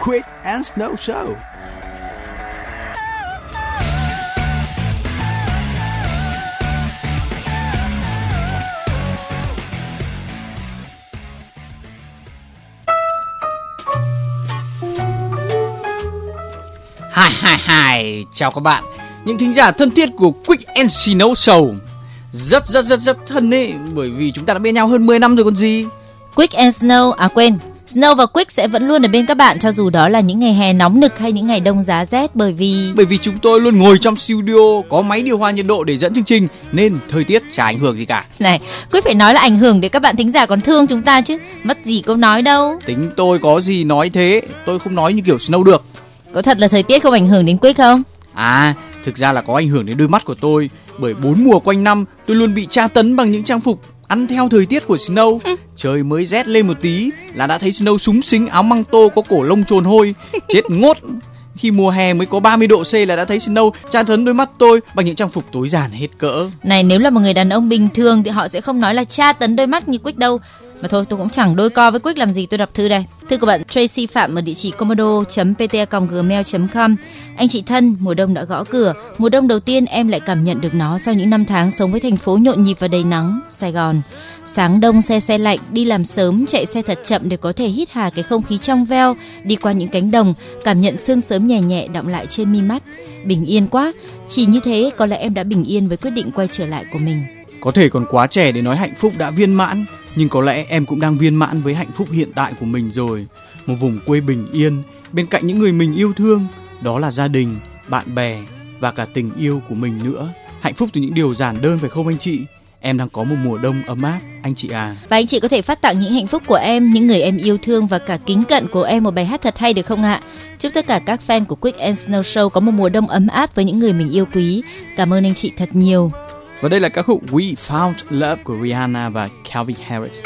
Quick and Snow Show. Hi hi hi, chào các bạn. Những thính giả thân thiết của Quick and Snow Show. Rất rất rất rất thân ấy bởi vì chúng ta đã bên nhau hơn 10 năm rồi còn gì. Quick and Snow à quên, Snow và Quick sẽ vẫn luôn ở bên các bạn cho dù đó là những ngày hè nóng nực hay những ngày đông giá rét bởi vì Bởi vì chúng tôi luôn ngồi trong studio có máy điều hòa nhiệt độ để dẫn chương trình nên thời tiết chả ảnh hưởng gì cả. này, Quick phải nói là ảnh hưởng để các bạn thính giả còn thương chúng ta chứ, mất gì câu nói đâu. Tính tôi có gì nói thế, tôi không nói như kiểu Snow được. Có thật là thời tiết không ảnh hưởng đến Quick không? À, thực ra là có ảnh hưởng đến đôi mắt của tôi bởi bốn mùa quanh năm tôi luôn bị tra tấn bằng những trang phục ăn theo thời tiết của Snow. Trời mới rét lên một tí là đã thấy Snow súng xính áo măng tô có cổ lông trồn hôi, chết ngốt. Khi mùa hè mới có 30 độ C là đã thấy Snow tra tấn đôi mắt tôi bằng những trang phục tối giản hết cỡ. Này nếu là một người đàn ông bình thường thì họ sẽ không nói là tra tấn đôi mắt như Quick đâu. Mà thôi tôi cũng chẳng đôi co với Quick làm gì tôi đọc thư đây. Thư của bạn Tracy Phạm ở địa chỉ comodo.pta.gmail.com Anh chị thân, mùa đông đã gõ cửa. Mùa đông đầu tiên em lại cảm nhận được nó sau những năm tháng sống với thành phố nhộn nhịp và đầy nắng, Sài Gòn. Sáng đông xe xe lạnh, đi làm sớm, chạy xe thật chậm để có thể hít hà cái không khí trong veo, đi qua những cánh đồng, cảm nhận sương sớm nhẹ nhẹ đọng lại trên mi mắt. Bình yên quá, chỉ như thế có lẽ em đã bình yên với quyết định quay trở lại của mình. Có thể còn quá trẻ để nói hạnh phúc đã viên mãn, nhưng có lẽ em cũng đang viên mãn với hạnh phúc hiện tại của mình rồi. Một vùng quê bình yên, bên cạnh những người mình yêu thương, đó là gia đình, bạn bè và cả tình yêu của mình nữa. Hạnh phúc từ những điều giản đơn phải không anh chị? Em đang có một mùa đông ấm áp, anh chị à. Và anh chị có thể phát tặng những hạnh phúc của em, những người em yêu thương và cả kính cận của em một bài hát thật hay được không ạ? Chúc tất cả các fan của Quick and Snow Show có một mùa đông ấm áp với những người mình yêu quý. Cảm ơn anh chị thật nhiều. Và đây là ca khúc We Found Love của Rihanna và Calvin Harris.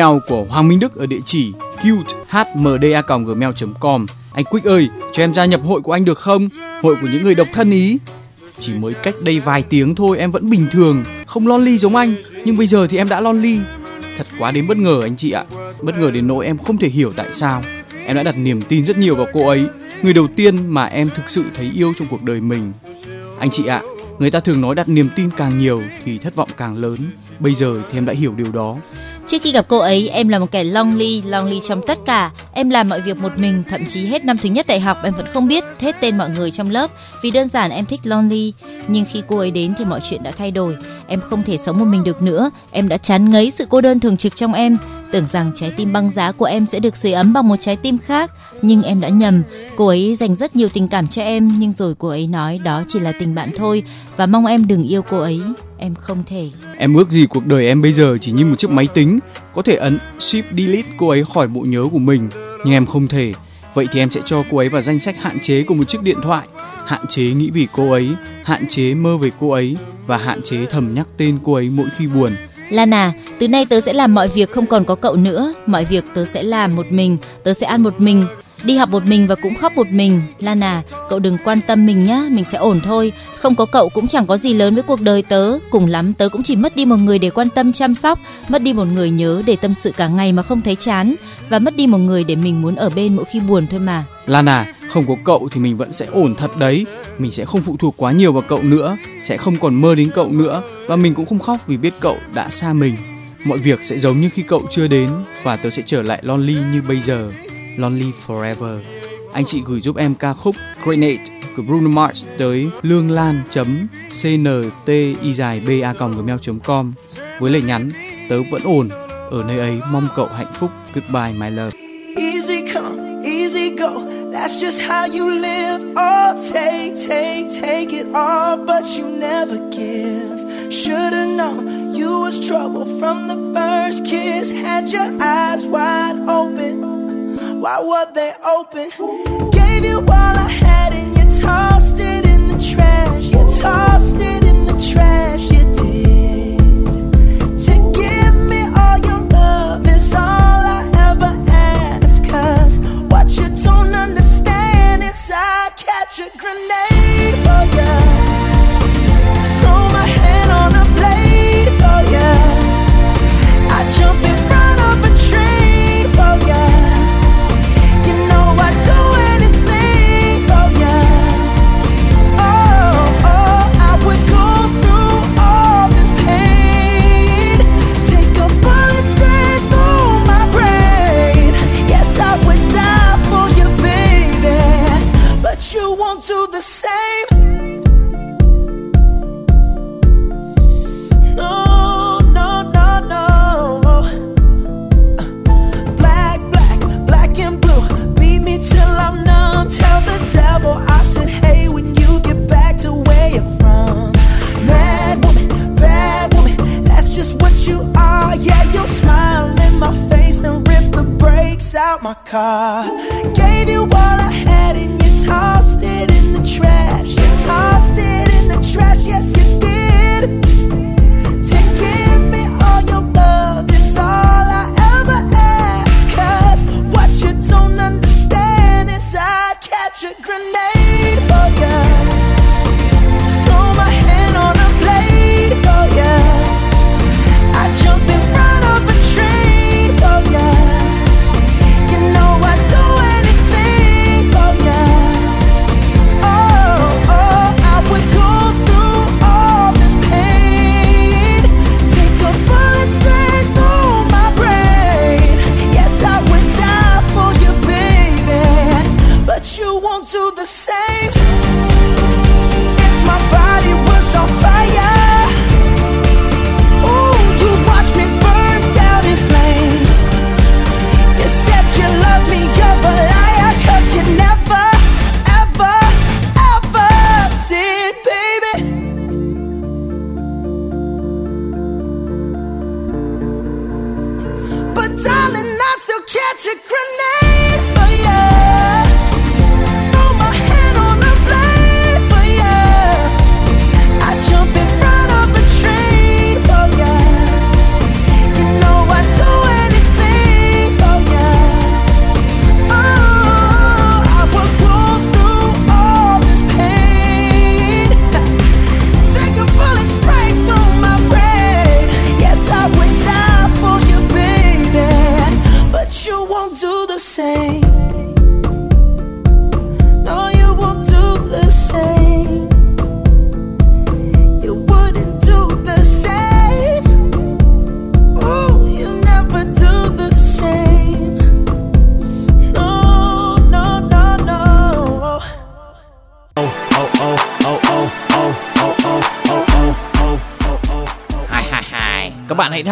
Email của Hoàng Minh Đức ở địa chỉ cutehmda@gmail.com. Anh Quick ơi, cho em gia nhập hội của anh được không? Hội của những người độc thân ý. Chỉ mới cách đây vài tiếng thôi em vẫn bình thường, không lonely giống anh, nhưng bây giờ thì em đã lonely. Thật quá đến bất ngờ anh chị ạ. Bất ngờ đến nỗi em không thể hiểu tại sao. Em đã đặt niềm tin rất nhiều vào cô ấy, người đầu tiên mà em thực sự thấy yêu trong cuộc đời mình. Anh chị ạ, người ta thường nói đặt niềm tin càng nhiều thì thất vọng càng lớn. Bây giờ thì em đã hiểu điều đó. Trước khi gặp cô ấy, em là một kẻ lonely, lonely trong tất cả. Em làm mọi việc một mình, thậm chí hết năm thứ nhất đại học em vẫn không biết hết tên mọi người trong lớp vì đơn giản em thích lonely. Nhưng khi cô ấy đến thì mọi chuyện đã thay đổi. Em không thể sống một mình được nữa. Em đã chán ngấy sự cô đơn thường trực trong em. Tưởng rằng trái tim băng giá của em sẽ được sưởi ấm bằng một trái tim khác, nhưng em đã nhầm. Cô ấy dành rất nhiều tình cảm cho em, nhưng rồi cô ấy nói đó chỉ là tình bạn thôi và mong em đừng yêu cô ấy. Em không thể. Em ước gì cuộc đời em bây giờ chỉ như một chiếc máy tính, có thể ấn shift delete cô ấy khỏi bộ nhớ của mình, nhưng em không thể. Vậy thì em sẽ cho cô ấy vào danh sách hạn chế của một chiếc điện thoại, hạn chế nghĩ vì cô ấy, hạn chế mơ về cô ấy và hạn chế thầm nhắc tên cô ấy mỗi khi buồn. Lana, từ nay tớ sẽ làm mọi việc không còn có cậu nữa. Mọi việc tớ sẽ làm một mình, tớ sẽ ăn một mình, đi học một mình và cũng khóc một mình. Lana, cậu đừng quan tâm mình nhá, mình sẽ ổn thôi. Không có cậu cũng chẳng có gì lớn với cuộc đời tớ. Cùng lắm tớ cũng chỉ mất đi một người để quan tâm chăm sóc, mất đi một người nhớ để tâm sự cả ngày mà không thấy chán và mất đi một người để mình muốn ở bên mỗi khi buồn thôi mà. Lana, không có cậu thì mình vẫn sẽ ổn thật đấy. Mình sẽ không phụ thuộc quá nhiều vào cậu nữa, sẽ không còn mơ đến cậu nữa và mình cũng không khóc vì biết cậu đã xa mình. Mọi việc sẽ giống như khi cậu chưa đến và tớ sẽ trở lại lonely như bây giờ. Lonely Forever. Anh chị gửi giúp em ca khúc Grenade của Bruno Mars tới lương lan cnti dài ba gmail.com với lời nhắn tớ vẫn ổn ở nơi ấy mong cậu hạnh phúc goodbye my love Easy come, easy go. That's just how you live. Oh, take, take, take it all, but you never give. Should've known you was trouble from the first kiss. Had your eyes wide open. Why were they open? Gave you all I had and you tossed it won't do the same.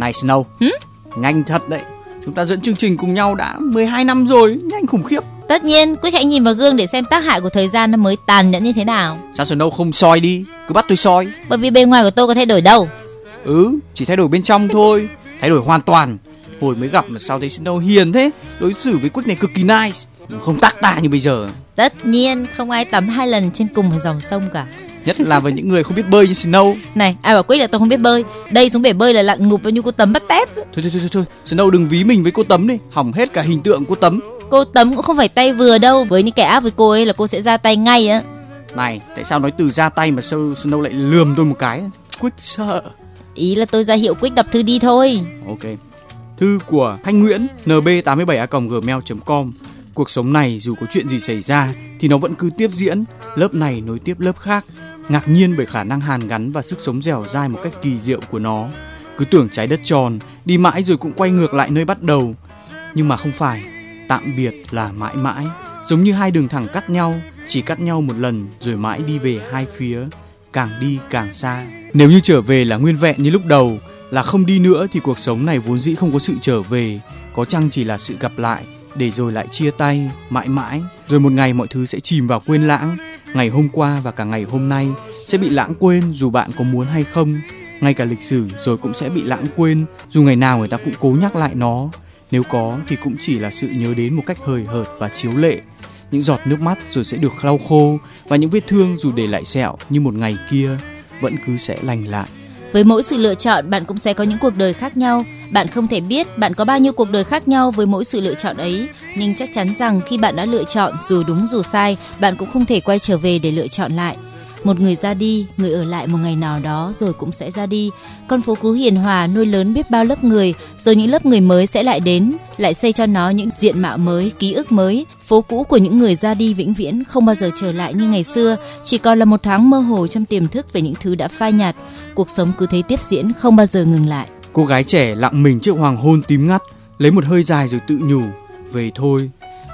Này Snow, nhanh thật đấy. Chúng ta dẫn chương trình cùng nhau đã 12 năm rồi, nhanh khủng khiếp. Tất nhiên, Quyết hãy nhìn vào gương để xem tác hại của thời gian nó mới tàn nhẫn như thế nào. Sao Snow không soi đi, cứ bắt tôi soi. Bởi vì bề ngoài của tôi có thay đổi đâu. Ừ, chỉ thay đổi bên trong thôi, thay đổi hoàn toàn. Hồi mới gặp mà sao thấy Snow hiền thế, đối xử với Quick này cực kỳ nice, không tác ta như bây giờ. Tất nhiên, không ai tắm hai lần trên cùng một dòng sông cả. Nhất là với những người không biết bơi như Snow. Này, ai bảo Quyết là tôi không biết bơi. Đây xuống bể bơi là lặn ngụp bao nhiêu cô tấm bắt tép. Thôi thôi thôi thôi. Snow đừng ví mình với cô Tấm đi, hỏng hết cả hình tượng cô Tấm. Cô tấm cũng không phải tay vừa đâu. Với những kẻ ác với cô ấy là cô sẽ ra tay ngay á. Này, tại sao nói từ ra tay mà Snow, Snow lại lườm tôi một cái? Quick sợ. Ý là tôi ra hiệu Quyết đọc thư đi thôi. Ok. Thư của Thanh Nguyễn nb87a@gmail.com. Cuộc sống này dù có chuyện gì xảy ra thì nó vẫn cứ tiếp diễn, lớp này nối tiếp lớp khác. Ngạc nhiên bởi khả năng hàn gắn và sức sống dẻo dai một cách kỳ diệu của nó. Cứ tưởng trái đất tròn, đi mãi rồi cũng quay ngược lại nơi bắt đầu. Nhưng mà không phải, tạm biệt là mãi mãi. Giống như hai đường thẳng cắt nhau, chỉ cắt nhau một lần rồi mãi đi về hai phía, càng đi càng xa. Nếu như trở về là nguyên vẹn như lúc đầu, là không đi nữa thì cuộc sống này vốn dĩ không có sự trở về, có chăng chỉ là sự gặp lại để rồi lại chia tay mãi mãi, rồi một ngày mọi thứ sẽ chìm vào quên lãng. Ngày hôm qua và cả ngày hôm nay sẽ bị lãng quên dù bạn có muốn hay không. Ngay cả lịch sử rồi cũng sẽ bị lãng quên, dù ngày nào người ta cũng cố nhắc lại nó. Nếu có thì cũng chỉ là sự nhớ đến một cách hời hợt và chiếu lệ. Những giọt nước mắt rồi sẽ được lau khô và những vết thương dù để lại sẹo như một ngày kia vẫn cứ sẽ lành lại. Với mỗi sự lựa chọn, bạn cũng sẽ có những cuộc đời khác nhau. Bạn không thể biết bạn có bao nhiêu cuộc đời khác nhau với mỗi sự lựa chọn ấy, nhưng chắc chắn rằng khi bạn đã lựa chọn dù đúng dù sai, bạn cũng không thể quay trở về để lựa chọn lại. Một người ra đi, người ở lại một ngày nào đó rồi cũng sẽ ra đi. Con phố cũ hiền hòa nuôi lớn biết bao lớp người, rồi những lớp người mới sẽ lại đến, lại xây cho nó những diện mạo mới, ký ức mới. Phố cũ của những người ra đi vĩnh viễn không bao giờ trở lại như ngày xưa, chỉ còn là một thoáng mơ hồ trong tiềm thức về những thứ đã phai nhạt. Cuộc sống cứ thế tiếp diễn không bao giờ ngừng lại. Cô gái trẻ lặng mình trước hoàng hôn tím ngắt, lấy một hơi dài rồi tự nhủ, về thôi.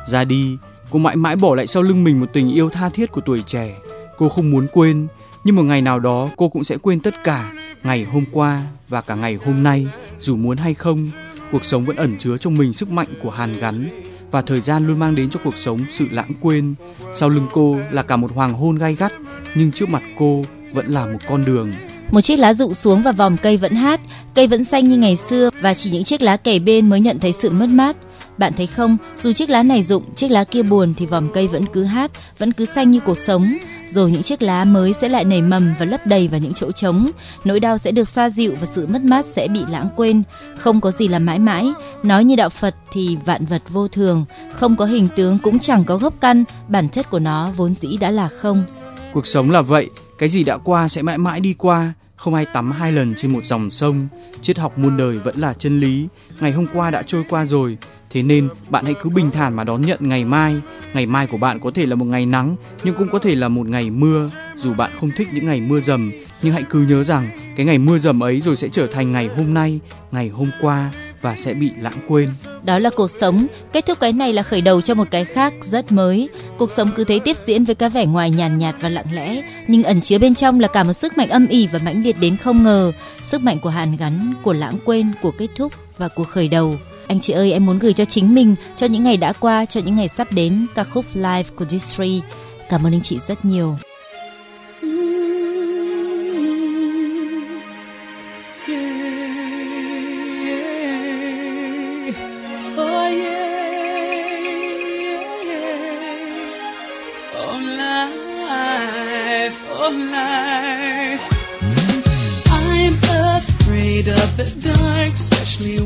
Ra đi, cô mãi mãi bỏ lại sau lưng mình một tình yêu tha thiết của tuổi trẻ. Cô không muốn quên, nhưng một ngày nào đó cô cũng sẽ quên tất cả, ngày hôm qua và cả ngày hôm nay, dù muốn hay không. Cuộc sống vẫn ẩn chứa trong mình sức mạnh của hàn gắn và thời gian luôn mang đến cho cuộc sống sự lãng quên. Sau lưng cô là cả một hoàng hôn gai gắt, nhưng trước mặt cô vẫn là một con đường. Một chiếc lá rụng xuống và vòng cây vẫn hát, cây vẫn xanh như ngày xưa và chỉ những chiếc lá kề bên mới nhận thấy sự mất mát. Bạn thấy không, dù chiếc lá này rụng, chiếc lá kia buồn thì vòng cây vẫn cứ hát, vẫn cứ xanh như cuộc sống. Rồi những chiếc lá mới sẽ lại nảy mầm và lấp đầy vào những chỗ trống. Nỗi đau sẽ được xoa dịu và sự mất mát sẽ bị lãng quên. Không có gì là mãi mãi. Nói như đạo Phật thì vạn vật vô thường, không có hình tướng cũng chẳng có gốc căn, bản chất của nó vốn dĩ đã là không. Cuộc sống là vậy, cái gì đã qua sẽ mãi mãi đi qua. Không ai tắm hai lần trên một dòng sông. Triết học muôn đời vẫn là chân lý. Ngày hôm qua đã trôi qua rồi. Thế nên bạn hãy cứ bình thản mà đón nhận ngày mai. Ngày mai của bạn có thể là một ngày nắng, nhưng cũng có thể là một ngày mưa. Dù bạn không thích những ngày mưa dầm, nhưng hãy cứ nhớ rằng cái ngày mưa dầm ấy rồi sẽ trở thành ngày hôm nay, ngày hôm qua và sẽ bị lãng quên. Đó là cuộc sống, kết thúc cái này là khởi đầu cho một cái khác rất mới. Cuộc sống cứ thế tiếp diễn với cái vẻ ngoài nhàn nhạt, và lặng lẽ, nhưng ẩn chứa bên trong là cả một sức mạnh âm ỉ và mãnh liệt đến không ngờ, sức mạnh của hàn gắn, của lãng quên, của kết thúc và cuộc khởi đầu. Anh chị ơi, em muốn gửi cho chính mình, cho những ngày đã qua, cho những ngày sắp đến ca khúc live của Disney. Cảm ơn anh chị rất nhiều. Of the dark, especially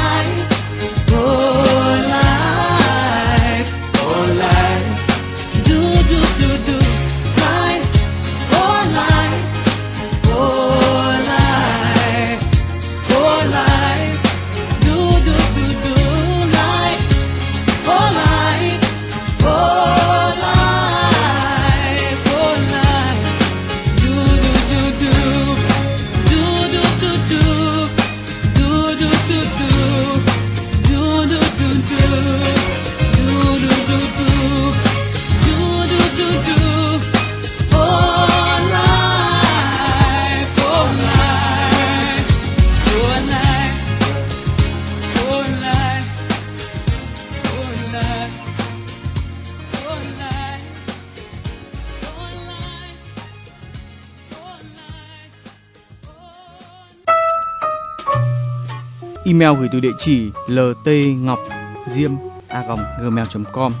Email gửi từ địa chỉ ltngọc diêm a gmail.com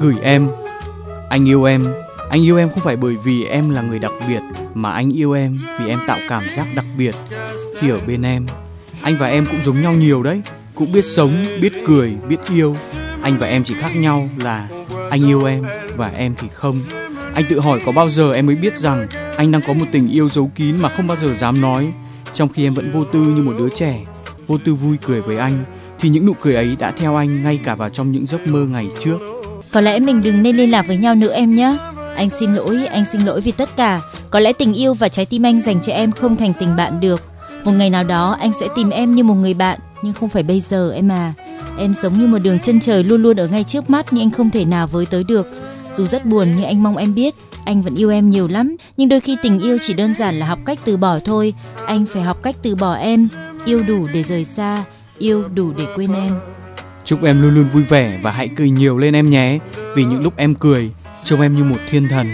gửi em, anh yêu em. Anh yêu em không phải bởi vì em là người đặc biệt, mà anh yêu em vì em tạo cảm giác đặc biệt khi ở bên em. Anh và em cũng giống nhau nhiều đấy, cũng biết sống, biết cười, biết yêu. Anh và em chỉ khác nhau là anh yêu em và em thì không. Anh tự hỏi có bao giờ em mới biết rằng anh đang có một tình yêu giấu kín mà không bao giờ dám nói, trong khi em vẫn vô tư như một đứa trẻ vô tư vui cười với anh thì những nụ cười ấy đã theo anh ngay cả vào trong những giấc mơ ngày trước Có lẽ mình đừng nên liên lạc với nhau nữa em nhé. Anh xin lỗi, anh xin lỗi vì tất cả. Có lẽ tình yêu và trái tim anh dành cho em không thành tình bạn được. Một ngày nào đó anh sẽ tìm em như một người bạn, nhưng không phải bây giờ em à. Em giống như một đường chân trời luôn luôn ở ngay trước mắt nhưng anh không thể nào với tới được. Dù rất buồn nhưng anh mong em biết, anh vẫn yêu em nhiều lắm. Nhưng đôi khi tình yêu chỉ đơn giản là học cách từ bỏ thôi. Anh phải học cách từ bỏ em, yêu đủ để rời xa, yêu đủ để quên em. chúc em luôn luôn vui vẻ và hãy cười nhiều lên em nhé vì những lúc em cười trông em như một thiên thần.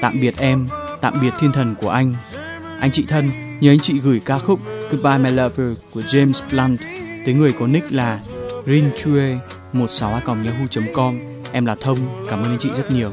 Tạm biệt em tạm biệt thiên thần của anh. Anh chị thân nhớ anh chị gửi ca khúc Goodbye My Lover của James Blunt tới người có nick là rinchue 16 yahoo.com em là thông cảm ơn anh chị rất nhiều.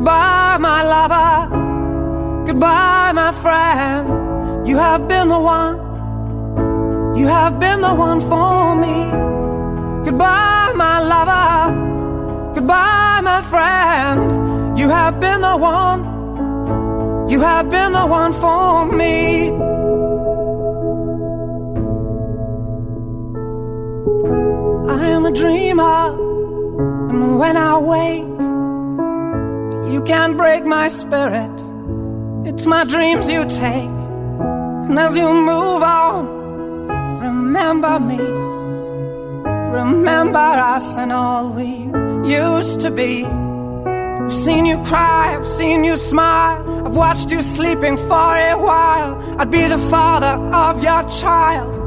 Goodbye, my lover. Goodbye, my friend. You have been the one. You have been the one for me. Goodbye, my lover. Goodbye, my friend. You have been the one. You have been the one for me. I am a dreamer, and when I wake, you can't break my spirit. It's my dreams you take, and as you move on, remember me. Remember us and all we used to be. I've seen you cry, I've seen you smile, I've watched you sleeping for a while. I'd be the father of your child.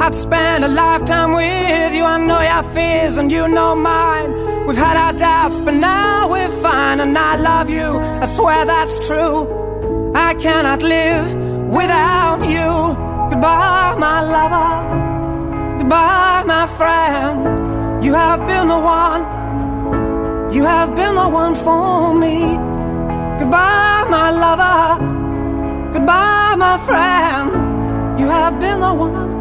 I'd spend a lifetime with you. I know your fears and you know mine. We've had our doubts, but now we're fine, and I love you. I swear that's true. I cannot live without you. Goodbye, my lover. Goodbye, my friend. You have been the one. You have been the one for me. Goodbye, my lover. Goodbye, my friend. You have been the one.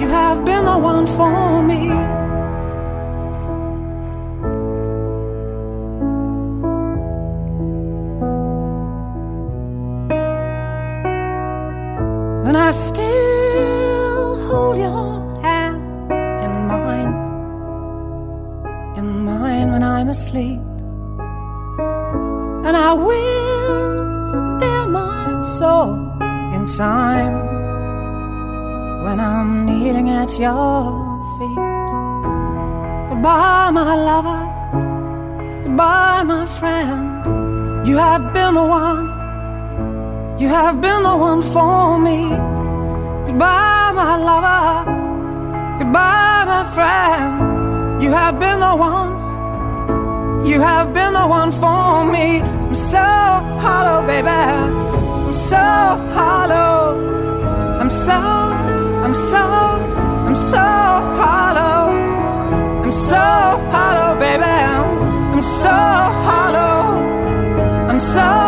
You have been the one for me. And I still hold your hand in mine, in mine when I'm asleep. And I will bear my soul in time when I'm kneeling at your feet. Goodbye, my lover. Goodbye, my friend. You have been the one. You have been the one for me. Goodbye, my lover. Goodbye, my friend. You have been the one. You have been the one for me. I'm so hollow, baby. I'm so hollow. So hollow. I'm so hollow, baby. I'm so hollow. I'm so,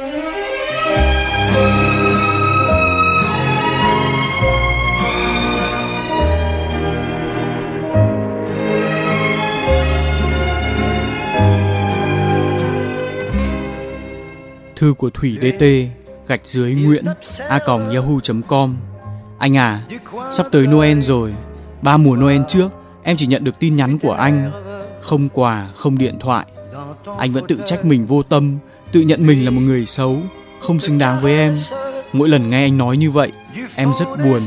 Thư của Thủy DT gạch dưới Nguyễn a còng yahoo.com Anh à, sắp tới Noel rồi. Ba mùa Noel trước, em chỉ nhận được tin nhắn của anh. Không quà, không điện thoại. Anh vẫn tự trách mình vô tâm, tự nhận mình là một người xấu, không xứng đáng với em. Mỗi lần nghe anh nói như vậy, em rất buồn.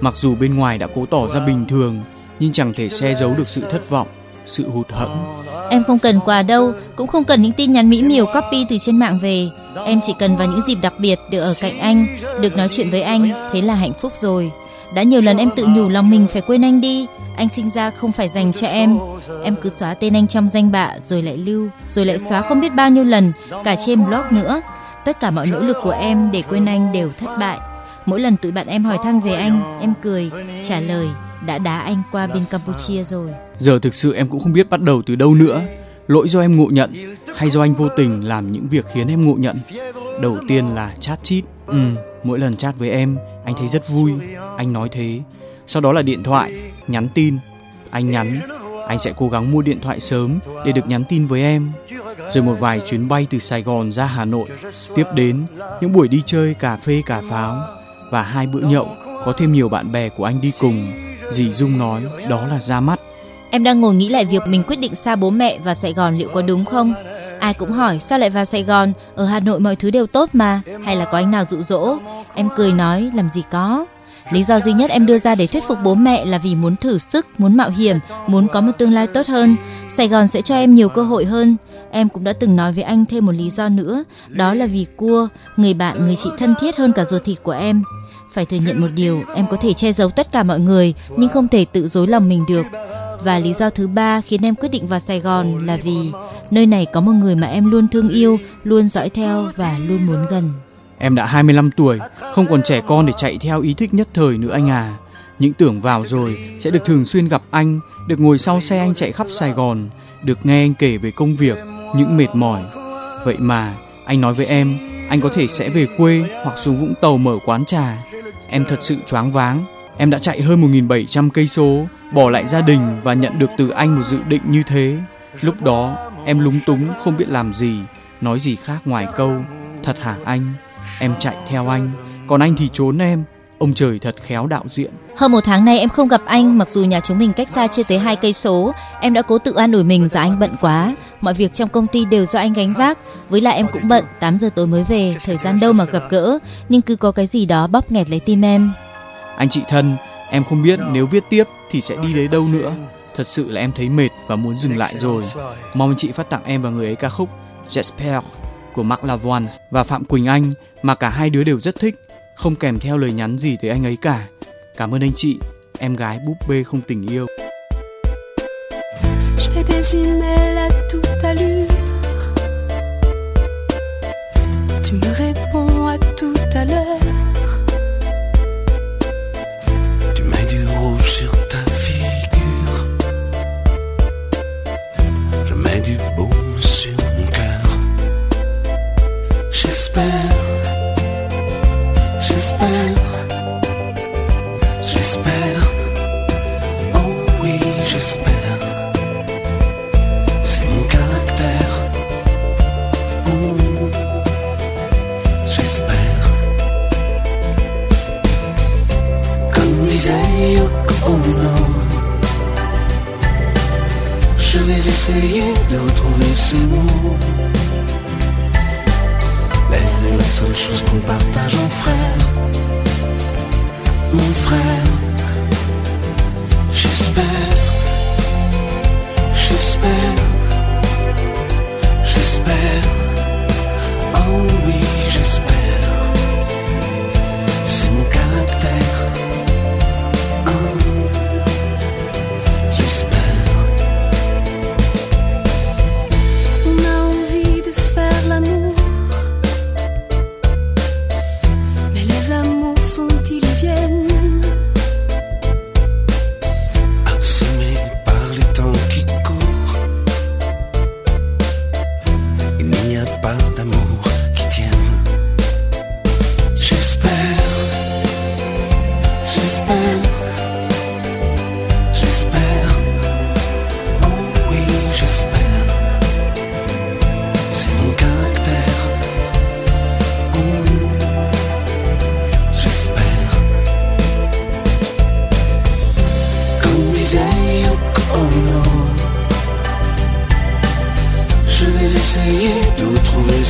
Mặc dù bên ngoài đã cố tỏ ra bình thường, nhưng chẳng thể che giấu được sự thất vọng, sự hụt hẫng. Em không cần quà đâu, cũng không cần những tin nhắn mỹ miều copy từ trên mạng về. Em chỉ cần vào những dịp đặc biệt được ở cạnh anh, được nói chuyện với anh, thế là hạnh phúc rồi. Đã nhiều lần em tự nhủ lòng mình phải quên anh đi. Anh sinh ra không phải dành cho em. Em cứ xóa tên anh trong danh bạ rồi lại lưu, rồi lại xóa không biết bao nhiêu lần, cả trên blog nữa. Tất cả mọi nỗ lực của em để quên anh đều thất bại. Mỗi lần tụi bạn em hỏi thăm về anh, em cười, trả lời đã đá anh qua bên Campuchia rồi. Giờ thực sự em cũng không biết bắt đầu từ đâu nữa. Lỗi do em ngộ nhận hay do anh vô tình làm những việc khiến em ngộ nhận. Đầu tiên là chat chít. Ừ, mỗi lần chat với em, anh thấy rất vui. Anh nói thế. Sau đó là điện thoại, nhắn tin. Anh nhắn, anh sẽ cố gắng mua điện thoại sớm để được nhắn tin với em. Rồi một vài chuyến bay từ Sài Gòn ra Hà Nội. Tiếp đến những buổi đi chơi cà phê cà pháo và hai bữa nhậu có thêm nhiều bạn bè của anh đi cùng. Dì Dung nói đó là ra mắt. Em đang ngồi nghĩ lại việc mình quyết định xa bố mẹ và Sài Gòn liệu có đúng không? Ai cũng hỏi sao lại vào Sài Gòn, ở Hà Nội mọi thứ đều tốt mà, hay là có anh nào dụ dỗ? Em cười nói làm gì có. Lý do duy nhất em đưa ra để thuyết phục bố mẹ là vì muốn thử sức, muốn mạo hiểm, muốn có một tương lai tốt hơn. Sài Gòn sẽ cho em nhiều cơ hội hơn. Em cũng đã từng nói với anh thêm một lý do nữa, đó là vì cua, người bạn, người chị thân thiết hơn cả ruột thịt của em. Phải thừa nhận một điều, em có thể che giấu tất cả mọi người, nhưng không thể tự dối lòng mình được. Và lý do thứ ba khiến em quyết định vào Sài Gòn là vì nơi này có một người mà em luôn thương yêu, luôn dõi theo và luôn muốn gần. Em đã 25 tuổi, không còn trẻ con để chạy theo ý thích nhất thời nữa anh à. Những tưởng vào rồi sẽ được thường xuyên gặp anh, được ngồi sau xe anh chạy khắp Sài Gòn, được nghe anh kể về công việc, những mệt mỏi. Vậy mà anh nói với em, anh có thể sẽ về quê hoặc xuống Vũng Tàu mở quán trà. Em thật sự choáng váng. Em đã chạy hơn 1.700 cây số, bỏ lại gia đình và nhận được từ anh một dự định như thế. Lúc đó em lúng túng không biết làm gì, nói gì khác ngoài câu thật hả anh? Em chạy theo anh, còn anh thì trốn em. Ông trời thật khéo đạo diện hơn một tháng nay em không gặp anh, mặc dù nhà chúng mình cách xa chưa tới hai cây số. Em đã cố tự an ủi mình rằng anh bận quá, mọi việc trong công ty đều do anh gánh vác. Với lại em cũng bận, 8 giờ tối mới về, thời gian đâu mà gặp gỡ. Nhưng cứ có cái gì đó bóp nghẹt lấy tim em. Anh chị thân, em không biết nếu viết tiếp thì sẽ đi đến đâu nữa. Thật sự là em thấy mệt và muốn dừng lại rồi. Mong chị phát tặng em và người ấy ca khúc Jasper của Mark Lavoine và Phạm Quỳnh Anh mà cả hai đứa đều rất thích, không kèm theo lời nhắn gì tới anh ấy cả. Cảm ơn anh chị, em gái búp bê không tình yêu. Je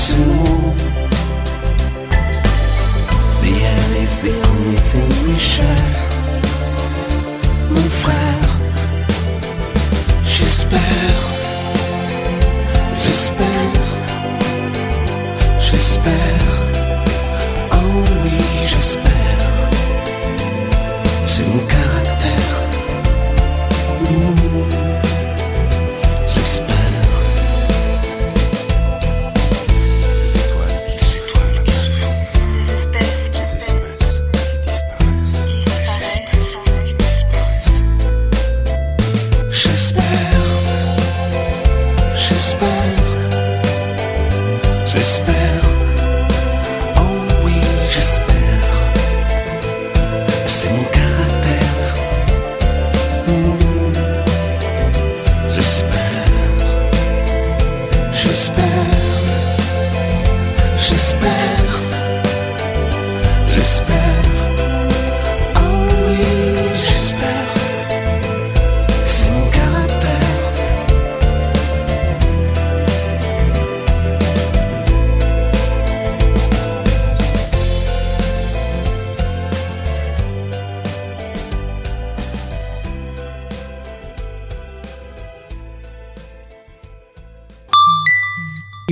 to more.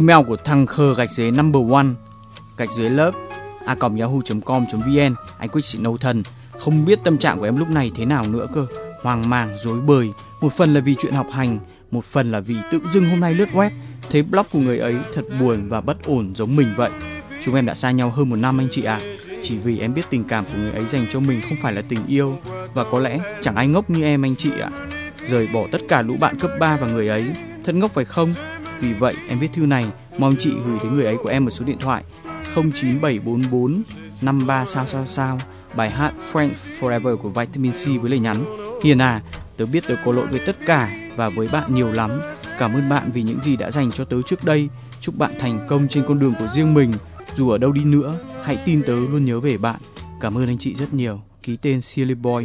Email của thằng khờ gạch dưới number one, gạch dưới lớp, a còng yahoo.com.vn anh quyết sĩ nấu thần không biết tâm trạng của em lúc này thế nào nữa cơ. Hoang mang, rối bời. Một phần là vì chuyện học hành, một phần là vì tự dưng hôm nay lướt web. Thấy blog của người ấy thật buồn và bất ổn giống mình vậy. Chúng em đã xa nhau hơn một năm anh chị ạ. À. chỉ vì em biết tình cảm của người ấy dành cho mình không phải là tình yêu. Và có lẽ chẳng ai ngốc như em anh chị ạ. À. rời bỏ tất cả lũ bạn cấp 3 và người ấy. Thật ngốc phải không? Vì vậy em viết thư này mong chị gửi đến người ấy của em một số điện thoại 09744 53 sao sao sao bài hát Friends Forever của Vitamin C với lời nhắn Hiền à, tớ biết tớ có lỗi với tất cả và với bạn nhiều lắm. Cảm ơn bạn vì những gì đã dành cho tớ trước đây. Chúc bạn thành công trên con đường của riêng mình. Dù ở đâu đi nữa, hãy tin tớ luôn nhớ về bạn. Cảm ơn anh chị rất nhiều. Ký tên Silly Boy.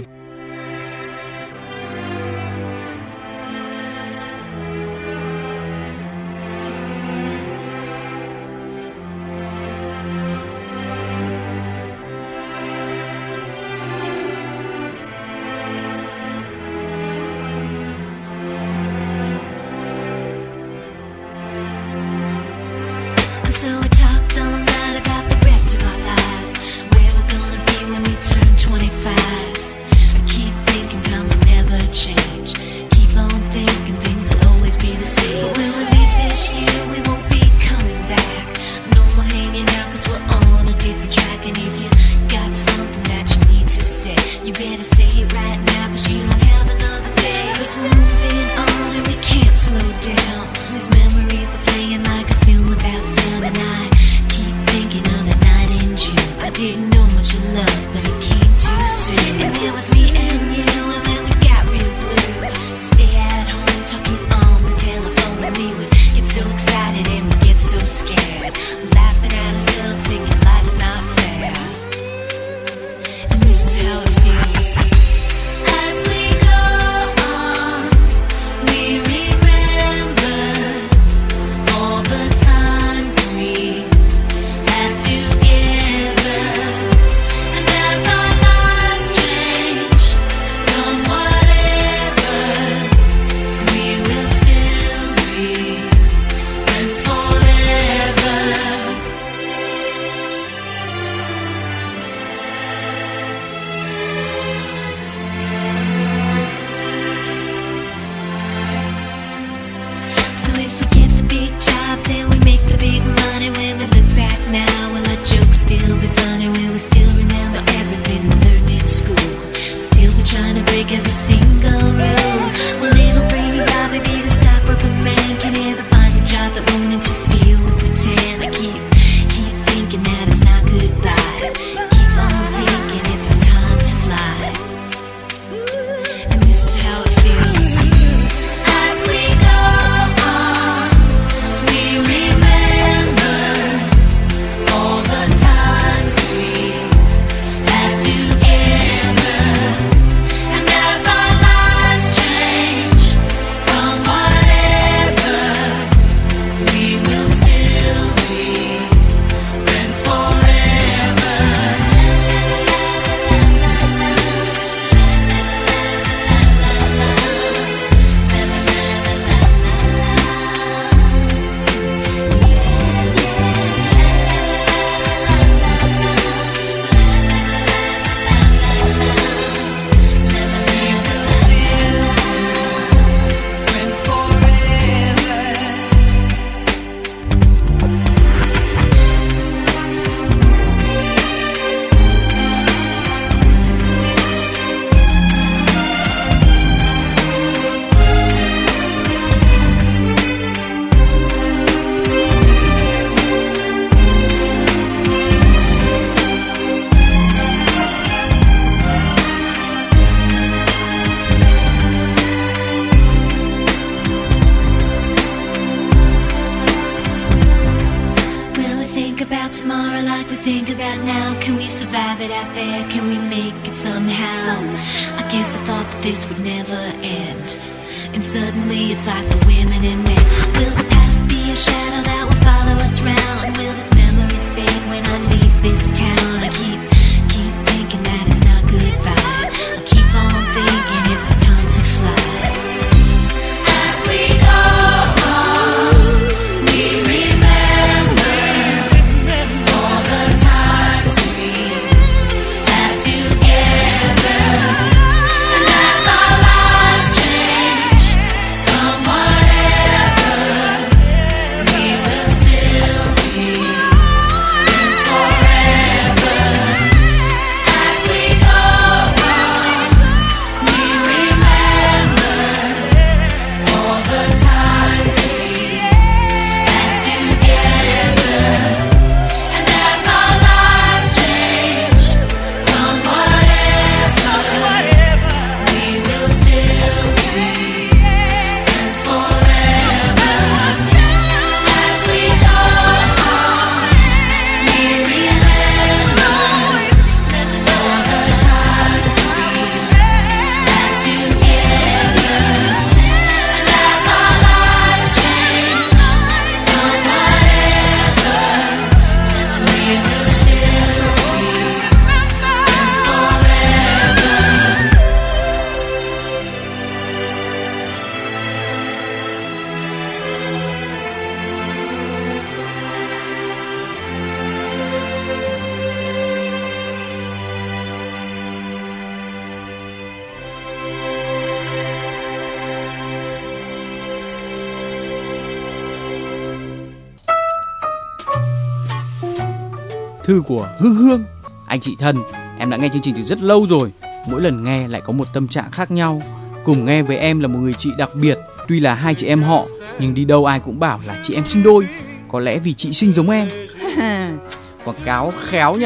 Hương Hương. Anh chị thân, em đã nghe chương trình từ rất lâu rồi. Mỗi lần nghe lại có một tâm trạng khác nhau. Cùng nghe với em là một người chị đặc biệt. Tuy là hai chị em họ, nhưng đi đâu ai cũng bảo là chị em sinh đôi. Có lẽ vì chị sinh giống em. Quảng cáo khéo nhỉ.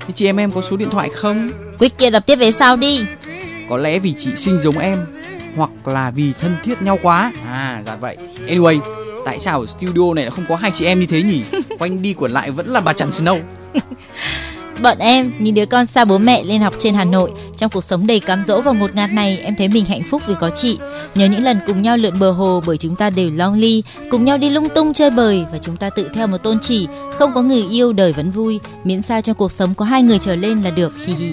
Thế chị em em có số điện thoại không? Quyết kia đọc tiếp về sau đi. Có lẽ vì chị sinh giống em hoặc là vì thân thiết nhau quá. À, dạ vậy. Anyway, tại sao ở studio này không có hai chị em như thế nhỉ? Quanh đi quẩn lại vẫn là bà Trần Snow. Bọn em, nhìn đứa con xa bố mẹ lên học trên Hà Nội, trong cuộc sống đầy cám dỗ và ngột ngạt này, em thấy mình hạnh phúc vì có chị. Nhớ những lần cùng nhau lượn bờ hồ bởi chúng ta đều long ly, cùng nhau đi lung tung chơi bời và chúng ta tự theo một tôn chỉ, không có người yêu đời vẫn vui, miễn sao trong cuộc sống có hai người trở lên là được. Hi hi.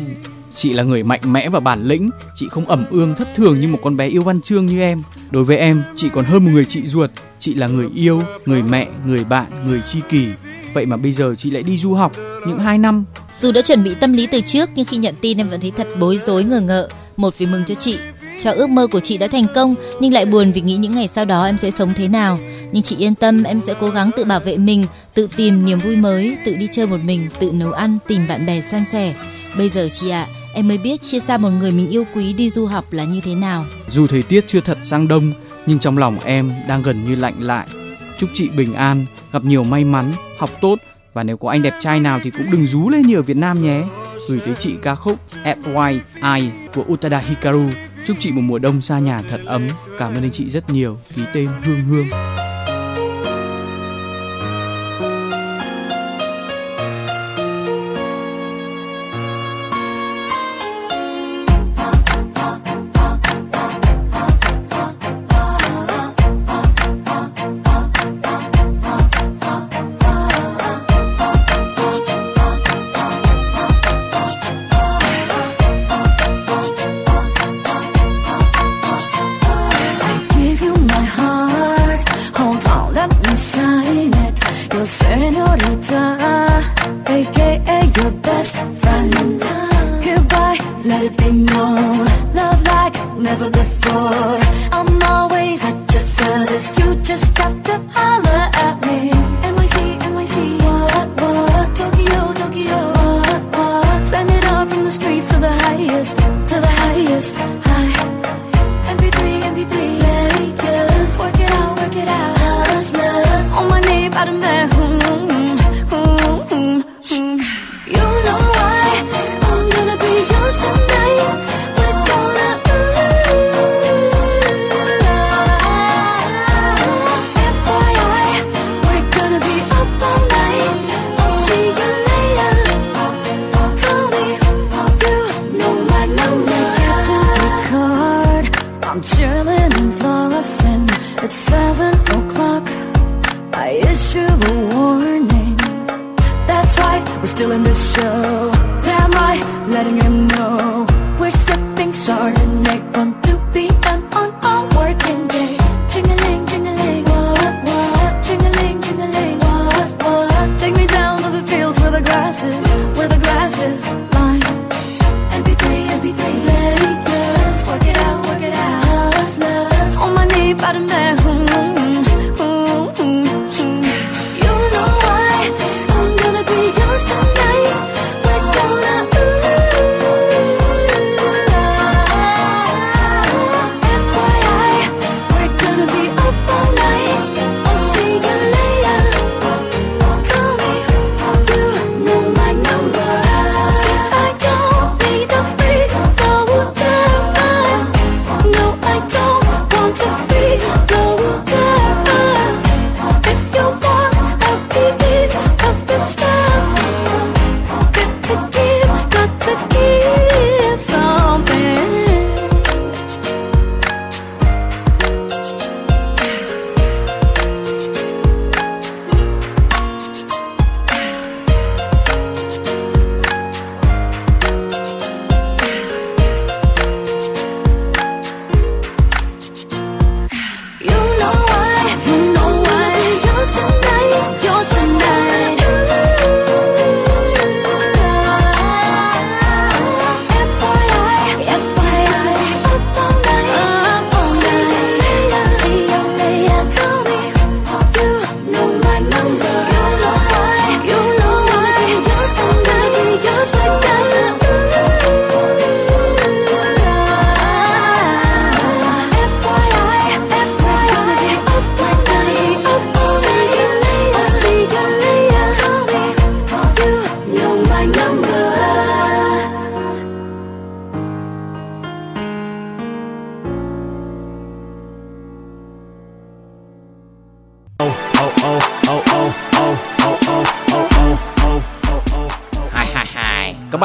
Chị là người mạnh mẽ và bản lĩnh, chị không ẩm ương thất thường như một con bé yêu văn chương như em. Đối với em, chị còn hơn một người chị ruột, chị là người yêu, người mẹ, người bạn, người tri kỷ. Vậy mà bây giờ chị lại đi du học những hai năm. Dù đã chuẩn bị tâm lý từ trước nhưng khi nhận tin em vẫn thấy thật bối rối ngờ ngợ. Một vì mừng cho chị, cho ước mơ của chị đã thành công nhưng lại buồn vì nghĩ những ngày sau đó em sẽ sống thế nào. Nhưng chị yên tâm, em sẽ cố gắng tự bảo vệ mình, tự tìm niềm vui mới, tự đi chơi một mình, tự nấu ăn, tìm bạn bè san sẻ. Bây giờ chị ạ, em mới biết chia xa một người mình yêu quý đi du học là như thế nào. Dù thời tiết chưa thật sang đông, nhưng trong lòng em đang gần như lạnh lại. Chúc chị bình an, gặp nhiều may mắn, học tốt và nếu có anh đẹp trai nào thì cũng đừng rú lên như ở Việt Nam nhé. Gửi tới chị ca khúc FYI của Utada Hikaru. Chúc chị một mùa đông xa nhà thật ấm. Cảm ơn anh chị rất nhiều. Ký tên Hương Hương. ही पर मैं हूँ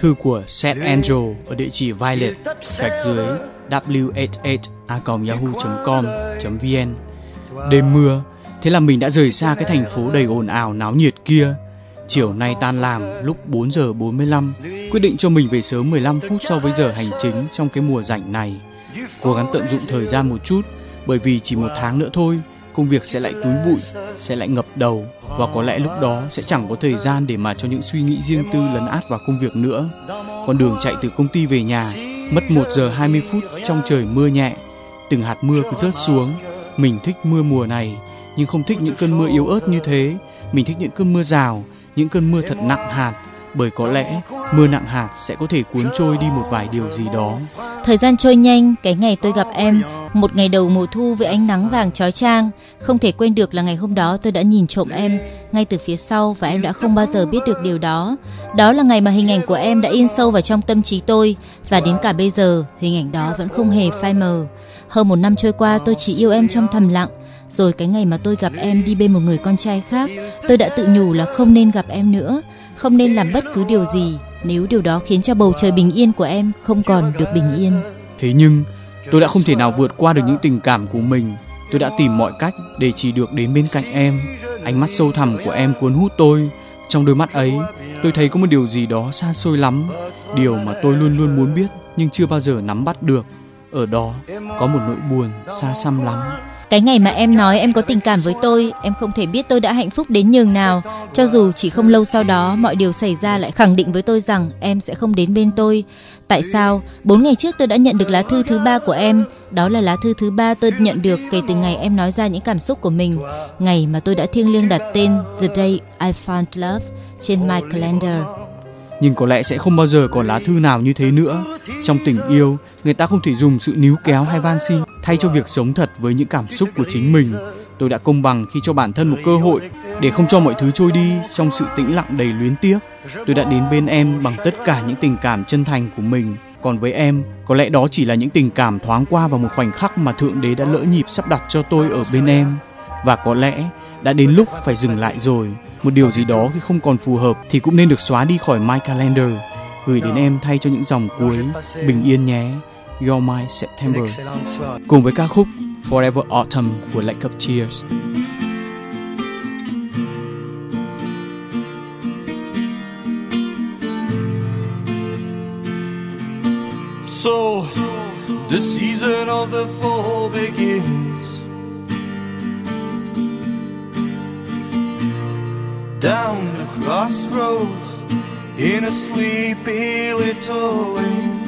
Thư của Set Angel ở địa chỉ violet gạch dưới w88a.yahoo.com.vn Đêm mưa, thế là mình đã rời xa cái thành phố đầy ồn ào náo nhiệt kia. Chiều nay tan làm lúc 4 giờ 45, quyết định cho mình về sớm 15 phút so với giờ hành chính trong cái mùa rảnh này. Cố gắng tận dụng thời gian một chút, bởi vì chỉ một tháng nữa thôi, công việc sẽ lại túi bụi, sẽ lại ngập đầu và có lẽ lúc đó sẽ chẳng có thời gian để mà cho những suy nghĩ riêng tư lấn át vào công việc nữa. Con đường chạy từ công ty về nhà mất 1 giờ 20 phút trong trời mưa nhẹ, từng hạt mưa cứ rớt xuống. Mình thích mưa mùa này, nhưng không thích những cơn mưa yếu ớt như thế. Mình thích những cơn mưa rào, những cơn mưa thật nặng hạt, bởi có lẽ mưa nặng hạt sẽ có thể cuốn trôi đi một vài điều gì đó. Thời gian trôi nhanh, cái ngày tôi gặp em, một ngày đầu mùa thu với ánh nắng vàng chói chang, không thể quên được là ngày hôm đó tôi đã nhìn trộm em ngay từ phía sau và em đã không bao giờ biết được điều đó. Đó là ngày mà hình ảnh của em đã in sâu vào trong tâm trí tôi và đến cả bây giờ hình ảnh đó vẫn không hề phai mờ. Hơn một năm trôi qua tôi chỉ yêu em trong thầm lặng. Rồi cái ngày mà tôi gặp em đi bên một người con trai khác, tôi đã tự nhủ là không nên gặp em nữa, không nên làm bất cứ điều gì nếu điều đó khiến cho bầu trời bình yên của em không còn được bình yên. Thế nhưng tôi đã không thể nào vượt qua được những tình cảm của mình. Tôi đã tìm mọi cách để chỉ được đến bên cạnh em. Ánh mắt sâu thẳm của em cuốn hút tôi. Trong đôi mắt ấy, tôi thấy có một điều gì đó xa xôi lắm. Điều mà tôi luôn luôn muốn biết nhưng chưa bao giờ nắm bắt được. Ở đó có một nỗi buồn xa xăm lắm. Cái ngày mà em nói em có tình cảm với tôi, em không thể biết tôi đã hạnh phúc đến nhường nào. Cho dù chỉ không lâu sau đó mọi điều xảy ra lại khẳng định với tôi rằng em sẽ không đến bên tôi. Tại sao? Bốn ngày trước tôi đã nhận được lá thư thứ ba của em. Đó là lá thư thứ ba tôi nhận được kể từ ngày em nói ra những cảm xúc của mình. Ngày mà tôi đã thiêng liêng đặt tên The Day I Found Love trên my calendar. nhưng có lẽ sẽ không bao giờ còn lá thư nào như thế nữa. Trong tình yêu, người ta không thể dùng sự níu kéo hay van xin thay cho việc sống thật với những cảm xúc của chính mình. Tôi đã công bằng khi cho bản thân một cơ hội để không cho mọi thứ trôi đi trong sự tĩnh lặng đầy luyến tiếc. Tôi đã đến bên em bằng tất cả những tình cảm chân thành của mình. Còn với em, có lẽ đó chỉ là những tình cảm thoáng qua vào một khoảnh khắc mà Thượng Đế đã lỡ nhịp sắp đặt cho tôi ở bên em. Và có lẽ đã đến lúc phải dừng lại rồi. Một điều gì đó khi không còn phù hợp thì cũng nên được xóa đi khỏi my calendar. Gửi đến em thay cho những dòng cuối. Bình yên nhé. You're my September. Cùng với ca khúc Forever Autumn will Lake of Tears. So the season of the fall begins. Down the crossroads in a sleepy little lane.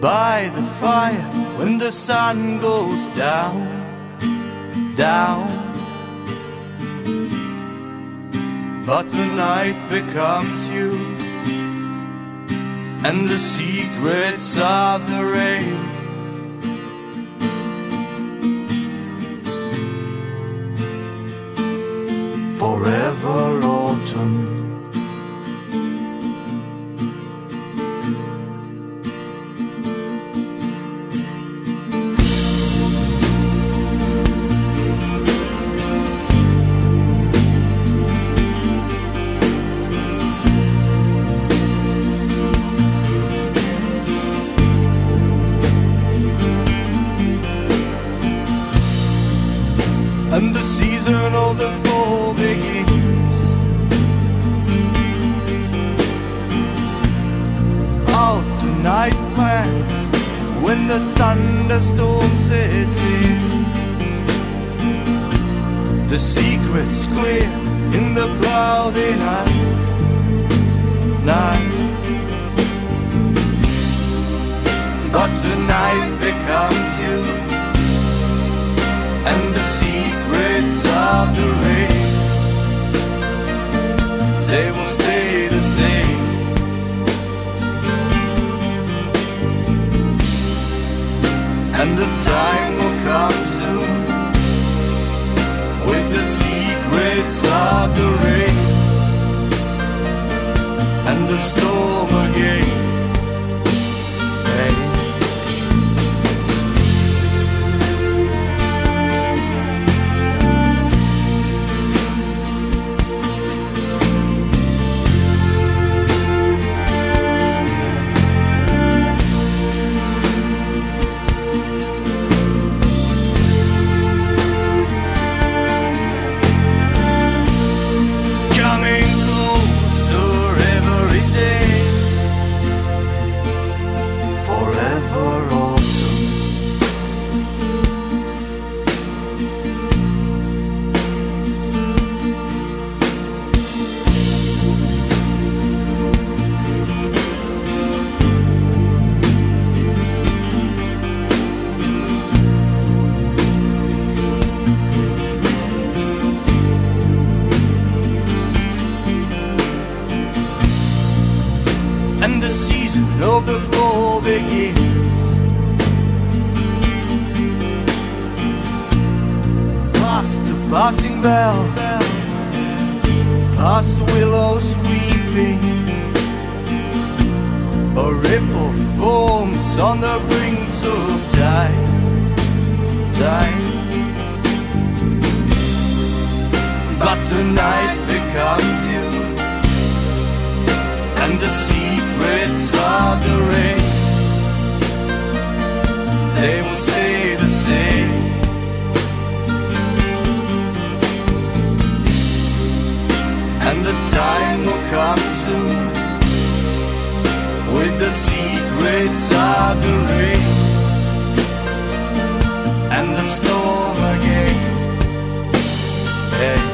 By the fire when the sun goes down, down. But the night becomes you and the secrets of the rain. In the cloudy night. Night. Passing bell, past willows weeping, a ripple forms on the brink of time, time. But the night becomes you. And the secrets of the rain. They will time will come soon with the secrets of the rain and the storm again hey.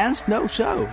And Snow Show.